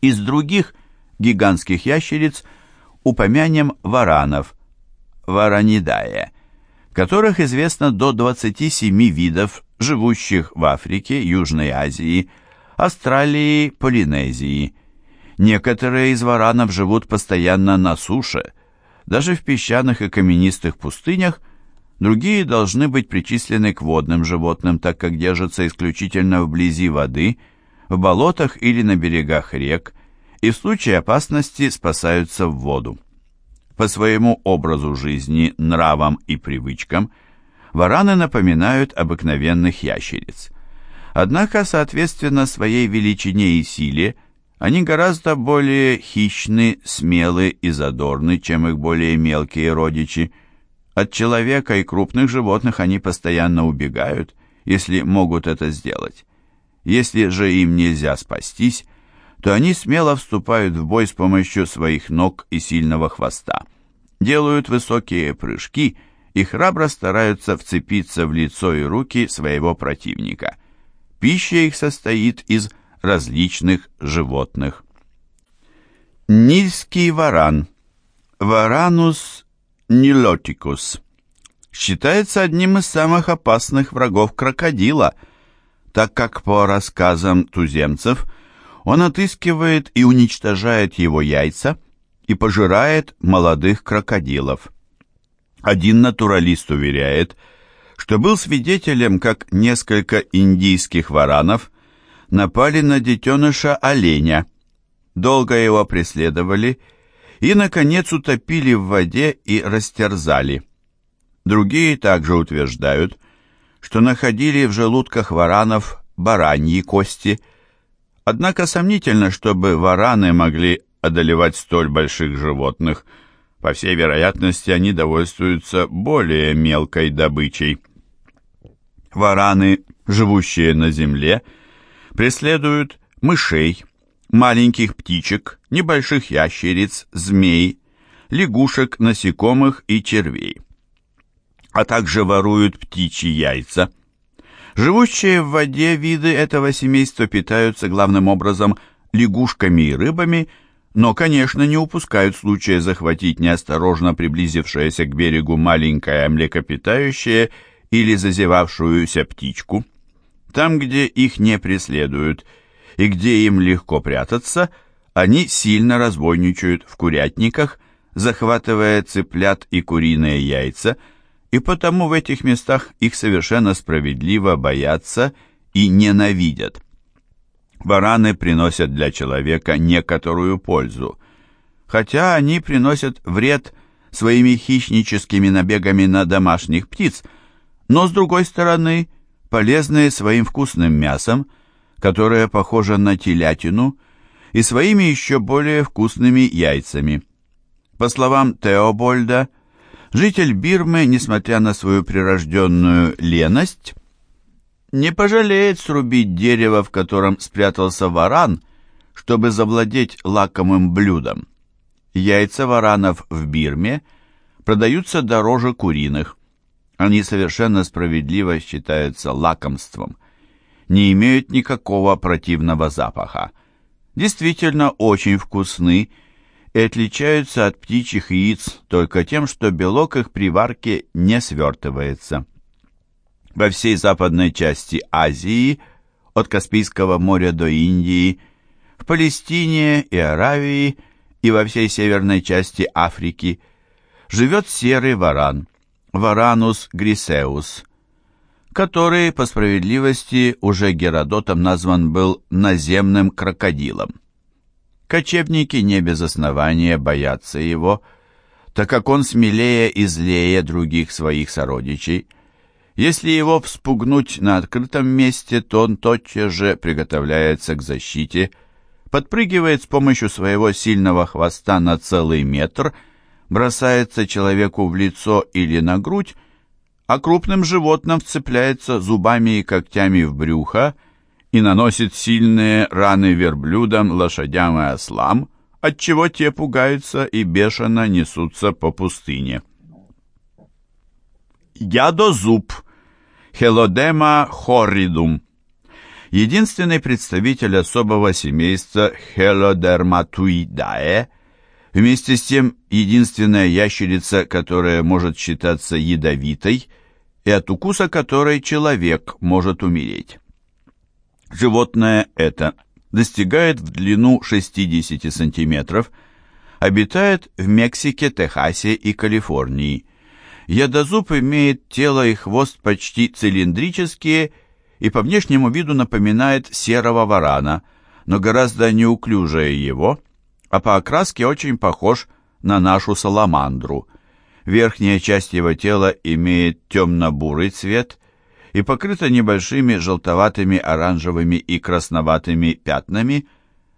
Из других гигантских ящериц упомянем варанов, варанидая, которых известно до 27 видов, живущих в Африке, Южной Азии, Австралии, Полинезии. Некоторые из варанов живут постоянно на суше, даже в песчаных и каменистых пустынях, другие должны быть причислены к водным животным, так как держатся исключительно вблизи воды, в болотах или на берегах рек, и в случае опасности спасаются в воду. По своему образу жизни, нравам и привычкам вараны напоминают обыкновенных ящериц. Однако, соответственно своей величине и силе, они гораздо более хищны, смелы и задорны, чем их более мелкие родичи. От человека и крупных животных они постоянно убегают, если могут это сделать. Если же им нельзя спастись, то они смело вступают в бой с помощью своих ног и сильного хвоста. Делают высокие прыжки и храбро стараются вцепиться в лицо и руки своего противника. Пища их состоит из различных животных. Нильский варан Варанус нилотикус считается одним из самых опасных врагов крокодила, так как по рассказам туземцев он отыскивает и уничтожает его яйца и пожирает молодых крокодилов. Один натуралист уверяет, что был свидетелем, как несколько индийских варанов напали на детеныша оленя, долго его преследовали и, наконец, утопили в воде и растерзали. Другие также утверждают, что находили в желудках варанов бараньи кости. Однако сомнительно, чтобы вараны могли одолевать столь больших животных. По всей вероятности, они довольствуются более мелкой добычей. Вараны, живущие на земле, преследуют мышей, маленьких птичек, небольших ящериц, змей, лягушек, насекомых и червей а также воруют птичьи яйца. Живущие в воде виды этого семейства питаются главным образом лягушками и рыбами, но, конечно, не упускают случая захватить неосторожно приблизившееся к берегу маленькое млекопитающее или зазевавшуюся птичку. Там, где их не преследуют и где им легко прятаться, они сильно разбойничают в курятниках, захватывая цыплят и куриные яйца – и потому в этих местах их совершенно справедливо боятся и ненавидят. Бараны приносят для человека некоторую пользу, хотя они приносят вред своими хищническими набегами на домашних птиц, но, с другой стороны, полезные своим вкусным мясом, которое похоже на телятину, и своими еще более вкусными яйцами. По словам Теобольда, Житель Бирмы, несмотря на свою прирожденную леность, не пожалеет срубить дерево, в котором спрятался варан, чтобы завладеть лакомым блюдом. Яйца варанов в Бирме продаются дороже куриных. Они совершенно справедливо считаются лакомством, не имеют никакого противного запаха. Действительно очень вкусны и отличаются от птичьих яиц только тем, что белок их при варке не свертывается. Во всей западной части Азии, от Каспийского моря до Индии, в Палестине и Аравии и во всей северной части Африки живет серый варан, Варанус грисеус, который, по справедливости, уже Геродотом назван был наземным крокодилом. Кочевники не без основания боятся его, так как он смелее и злее других своих сородичей. Если его вспугнуть на открытом месте, то он тотчас же приготовляется к защите, подпрыгивает с помощью своего сильного хвоста на целый метр, бросается человеку в лицо или на грудь, а крупным животным вцепляется зубами и когтями в брюхо и наносит сильные раны верблюдам, лошадям и ослам, отчего те пугаются и бешено несутся по пустыне. Ядозуб, Хелодема хорридум. Единственный представитель особого семейства Hellodermatuidae, вместе с тем единственная ящерица, которая может считаться ядовитой, и от укуса которой человек может умереть. Животное это достигает в длину 60 сантиметров, обитает в Мексике, Техасе и Калифорнии. Ядозуб имеет тело и хвост почти цилиндрические и по внешнему виду напоминает серого варана, но гораздо неуклюжее его, а по окраске очень похож на нашу саламандру. Верхняя часть его тела имеет темно-бурый цвет и покрыта небольшими желтоватыми, оранжевыми и красноватыми пятнами,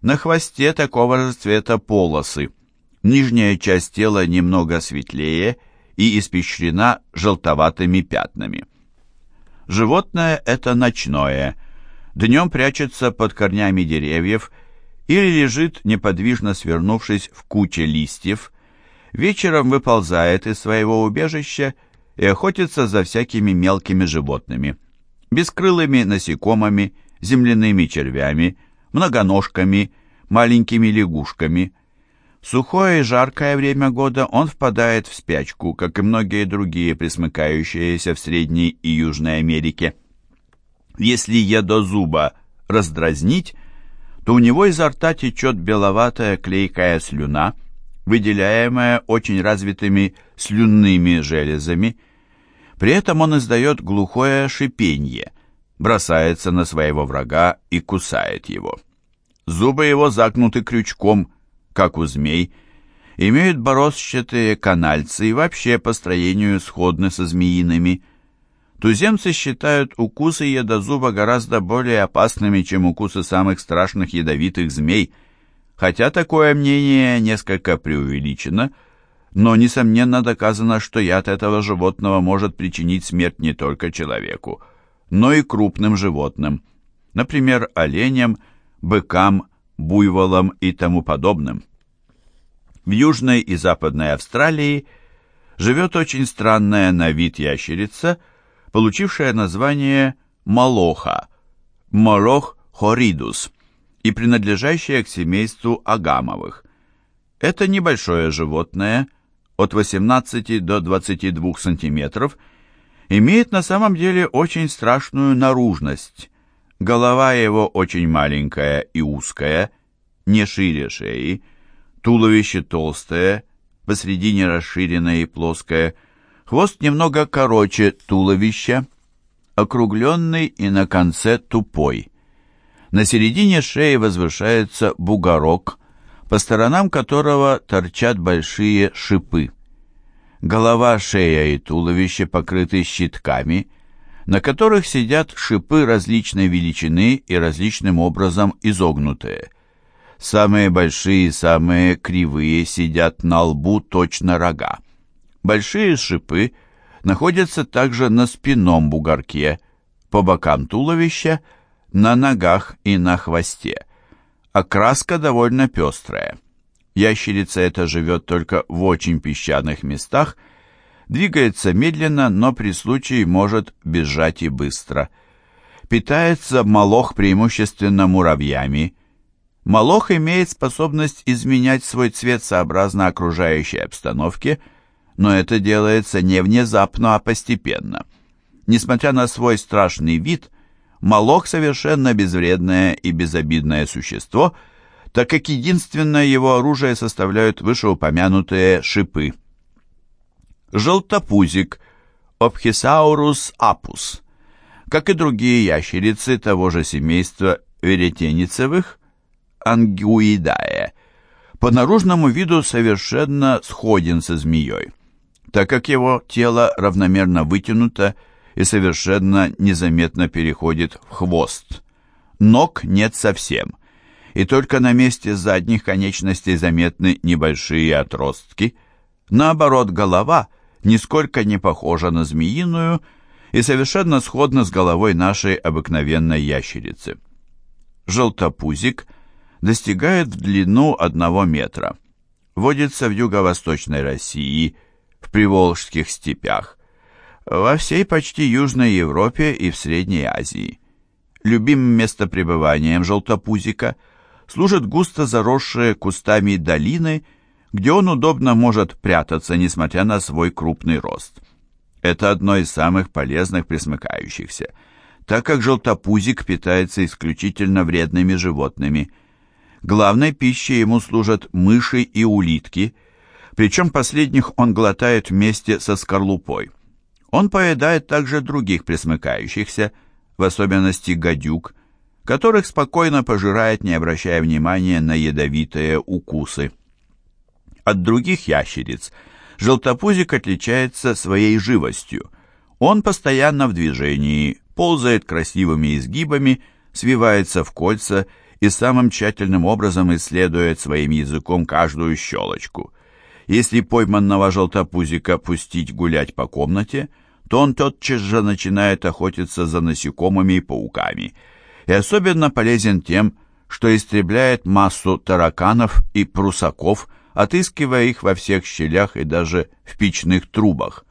на хвосте такого же цвета полосы. Нижняя часть тела немного светлее и испещрена желтоватыми пятнами. Животное это ночное, днем прячется под корнями деревьев или лежит, неподвижно свернувшись в куче листьев, вечером выползает из своего убежища и охотится за всякими мелкими животными, бескрылыми насекомыми, земляными червями, многоножками, маленькими лягушками. В сухое и жаркое время года он впадает в спячку, как и многие другие присмыкающиеся в Средней и Южной Америке. Если едозуба раздразнить, то у него изо рта течет беловатая клейкая слюна, выделяемая очень развитыми слюнными железами. При этом он издает глухое шипенье, бросается на своего врага и кусает его. Зубы его загнуты крючком, как у змей, имеют бороздчатые канальцы и вообще по строению сходны со змеиными. Туземцы считают укусы едозуба гораздо более опасными, чем укусы самых страшных ядовитых змей – Хотя такое мнение несколько преувеличено, но, несомненно, доказано, что яд этого животного может причинить смерть не только человеку, но и крупным животным, например, оленям, быкам, буйволам и тому подобным. В Южной и Западной Австралии живет очень странная на вид ящерица, получившая название молоха, молох хоридус – и принадлежащее к семейству агамовых. Это небольшое животное, от 18 до 22 сантиметров, имеет на самом деле очень страшную наружность. Голова его очень маленькая и узкая, не шире шеи, туловище толстое, посредине расширенное и плоское, хвост немного короче туловища, округленный и на конце тупой. На середине шеи возвышается бугорок, по сторонам которого торчат большие шипы. Голова, шея и туловище покрыты щитками, на которых сидят шипы различной величины и различным образом изогнутые. Самые большие и самые кривые сидят на лбу точно рога. Большие шипы находятся также на спинном бугорке, по бокам туловища, на ногах и на хвосте. Окраска довольно пестрая. Ящерица эта живет только в очень песчаных местах, двигается медленно, но при случае может бежать и быстро. Питается молох преимущественно муравьями. Молох имеет способность изменять свой цвет сообразно окружающей обстановке, но это делается не внезапно, а постепенно. Несмотря на свой страшный вид – Молох совершенно безвредное и безобидное существо, так как единственное его оружие составляют вышеупомянутые шипы. Желтопузик Опхисаурус апус, как и другие ящерицы того же семейства веретеницевых, ангуидае, по наружному виду совершенно сходен со змеей, так как его тело равномерно вытянуто и совершенно незаметно переходит в хвост. Ног нет совсем, и только на месте задних конечностей заметны небольшие отростки. Наоборот, голова нисколько не похожа на змеиную и совершенно сходна с головой нашей обыкновенной ящерицы. Желтопузик достигает в длину одного метра. Водится в юго-восточной России, в Приволжских степях, во всей почти Южной Европе и в Средней Азии. любимым местопребыванием желтопузика служат густо заросшие кустами долины, где он удобно может прятаться, несмотря на свой крупный рост. Это одно из самых полезных пресмыкающихся, так как желтопузик питается исключительно вредными животными. Главной пищей ему служат мыши и улитки, причем последних он глотает вместе со скорлупой. Он поедает также других пресмыкающихся, в особенности гадюк, которых спокойно пожирает, не обращая внимания на ядовитые укусы. От других ящериц желтопузик отличается своей живостью. Он постоянно в движении, ползает красивыми изгибами, свивается в кольца и самым тщательным образом исследует своим языком каждую щелочку. Если пойманного желтопузика пустить гулять по комнате, то он тотчас же начинает охотиться за насекомыми и пауками, и особенно полезен тем, что истребляет массу тараканов и прусаков, отыскивая их во всех щелях и даже в печных трубах.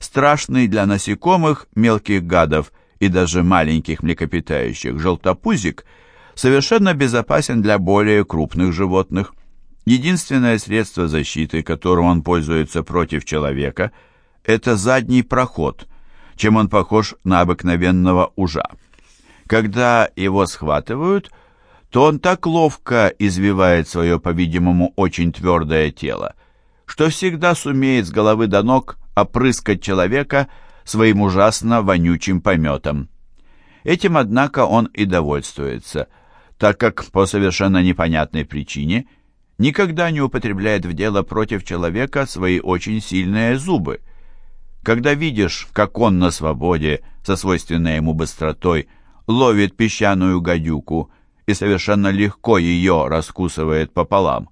Страшный для насекомых, мелких гадов и даже маленьких млекопитающих желтопузик совершенно безопасен для более крупных животных. Единственное средство защиты, которым он пользуется против человека, это задний проход, чем он похож на обыкновенного ужа. Когда его схватывают, то он так ловко извивает свое, по-видимому, очень твердое тело, что всегда сумеет с головы до ног опрыскать человека своим ужасно вонючим пометом. Этим, однако, он и довольствуется, так как по совершенно непонятной причине – никогда не употребляет в дело против человека свои очень сильные зубы. Когда видишь, как он на свободе, со свойственной ему быстротой, ловит песчаную гадюку и совершенно легко ее раскусывает пополам,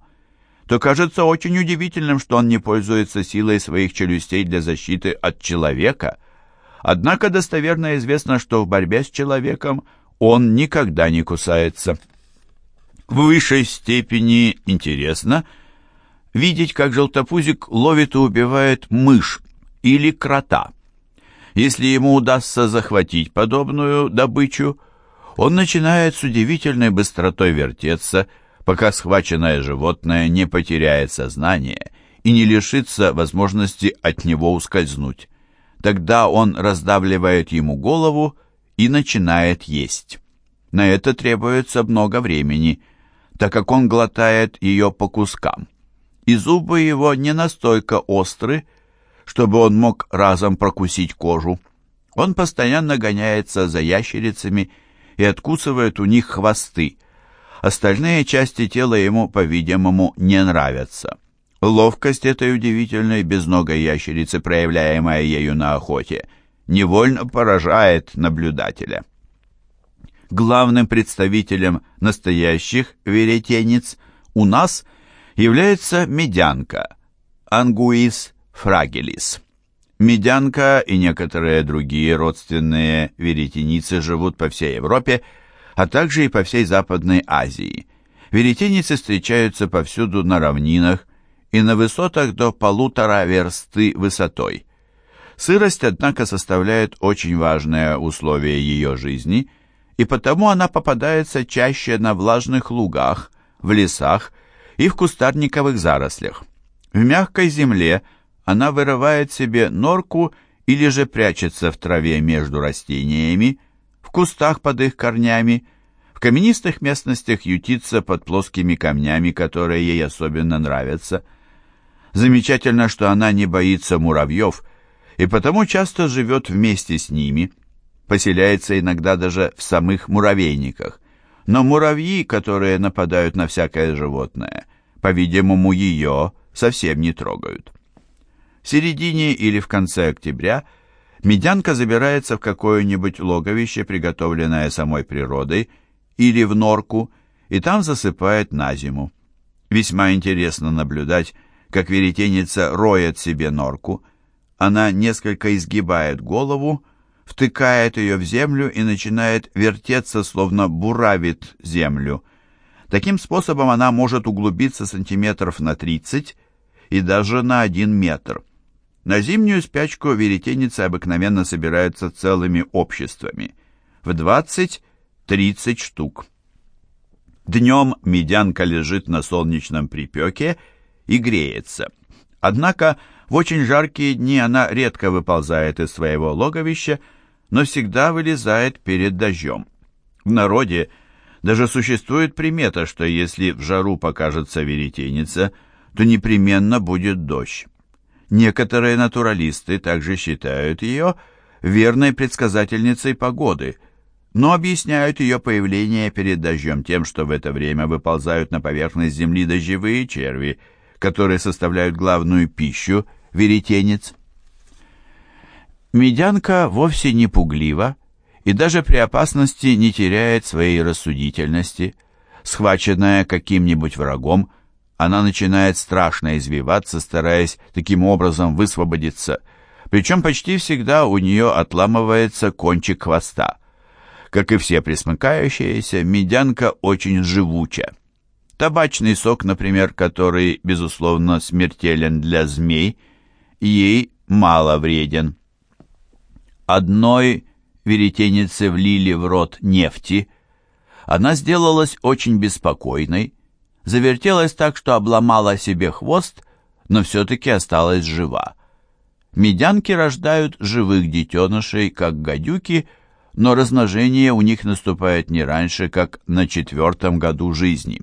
то кажется очень удивительным, что он не пользуется силой своих челюстей для защиты от человека. Однако достоверно известно, что в борьбе с человеком он никогда не кусается в высшей степени интересно видеть, как желтопузик ловит и убивает мышь или крота. Если ему удастся захватить подобную добычу, он начинает с удивительной быстротой вертеться, пока схваченное животное не потеряет сознание и не лишится возможности от него ускользнуть. Тогда он раздавливает ему голову и начинает есть. На это требуется много времени – так как он глотает ее по кускам, и зубы его не настолько остры, чтобы он мог разом прокусить кожу. Он постоянно гоняется за ящерицами и откусывает у них хвосты. Остальные части тела ему, по-видимому, не нравятся. Ловкость этой удивительной безногой ящерицы, проявляемая ею на охоте, невольно поражает наблюдателя. Главным представителем настоящих веретенец у нас является медянка Ангуис фрагилис. Медянка и некоторые другие родственные веретеницы живут по всей Европе, а также и по всей Западной Азии. Веретеницы встречаются повсюду на равнинах и на высотах до полутора версты высотой. Сырость, однако, составляет очень важное условие ее жизни – и потому она попадается чаще на влажных лугах, в лесах и в кустарниковых зарослях. В мягкой земле она вырывает себе норку или же прячется в траве между растениями, в кустах под их корнями, в каменистых местностях ютится под плоскими камнями, которые ей особенно нравятся. Замечательно, что она не боится муравьев и потому часто живет вместе с ними – поселяется иногда даже в самых муравейниках. Но муравьи, которые нападают на всякое животное, по-видимому, ее совсем не трогают. В середине или в конце октября медянка забирается в какое-нибудь логовище, приготовленное самой природой, или в норку, и там засыпает на зиму. Весьма интересно наблюдать, как веретеница роет себе норку. Она несколько изгибает голову, втыкает ее в землю и начинает вертеться, словно буравит землю. Таким способом она может углубиться сантиметров на 30 и даже на 1 метр. На зимнюю спячку веретеницы обыкновенно собираются целыми обществами. В 20-30 30 штук. Днем медянка лежит на солнечном припеке и греется. Однако в очень жаркие дни она редко выползает из своего логовища, но всегда вылезает перед дождем. В народе даже существует примета, что если в жару покажется веретеница, то непременно будет дождь. Некоторые натуралисты также считают ее верной предсказательницей погоды, но объясняют ее появление перед дождем тем, что в это время выползают на поверхность земли дождевые черви, которые составляют главную пищу веретенец. Медянка вовсе не пуглива и даже при опасности не теряет своей рассудительности. Схваченная каким-нибудь врагом, она начинает страшно извиваться, стараясь таким образом высвободиться. Причем почти всегда у нее отламывается кончик хвоста. Как и все присмыкающиеся, медянка очень живуча. Табачный сок, например, который, безусловно, смертелен для змей, ей мало вреден. Одной веретенице влили в рот нефти. Она сделалась очень беспокойной, завертелась так, что обломала себе хвост, но все-таки осталась жива. Медянки рождают живых детенышей, как гадюки, но размножение у них наступает не раньше, как на четвертом году жизни.